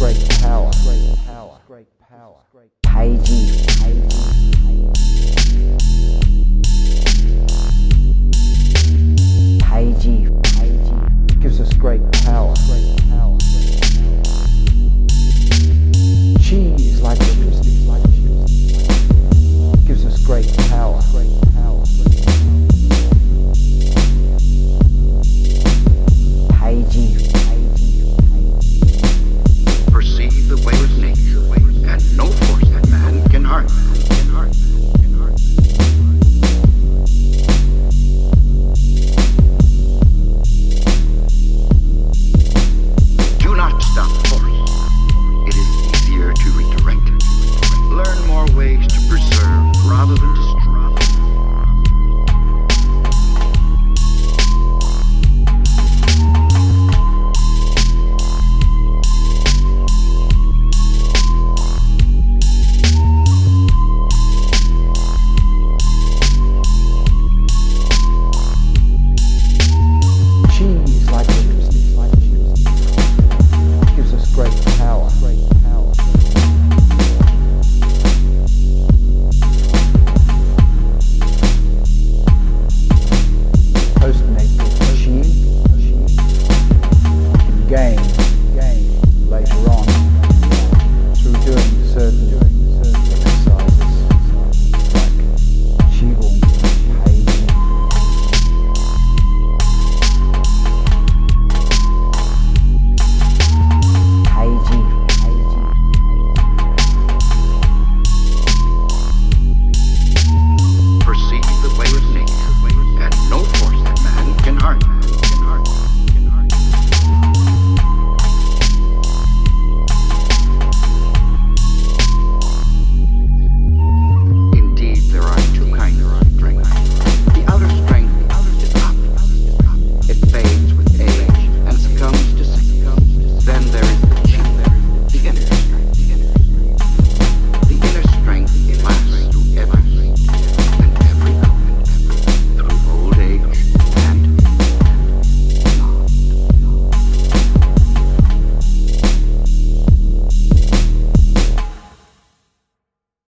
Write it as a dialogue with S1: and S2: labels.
S1: great power, great power, great power, great Paging, gives us great power.